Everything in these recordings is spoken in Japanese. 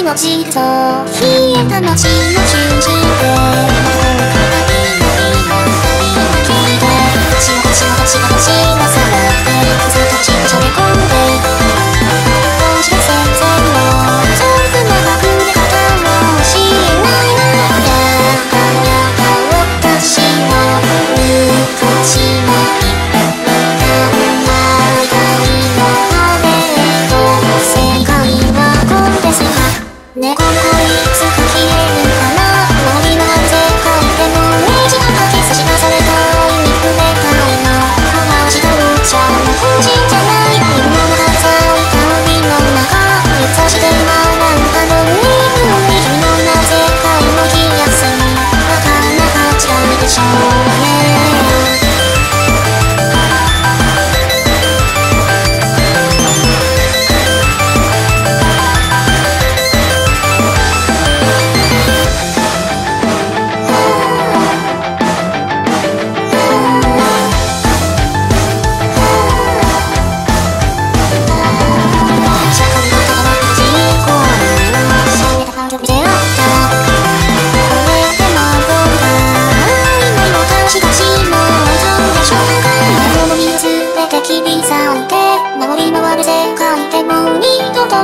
の地グ冷えた街の中心で何?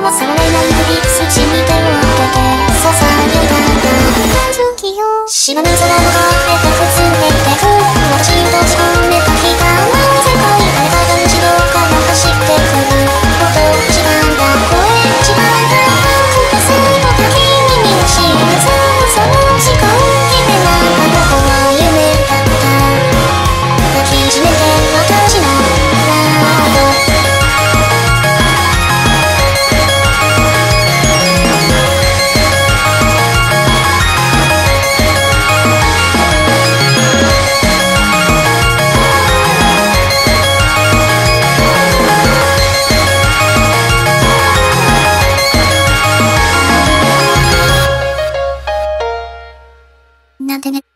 はされない首筋に手を当てて支えたんだ月よ知らぬ空のなんてね。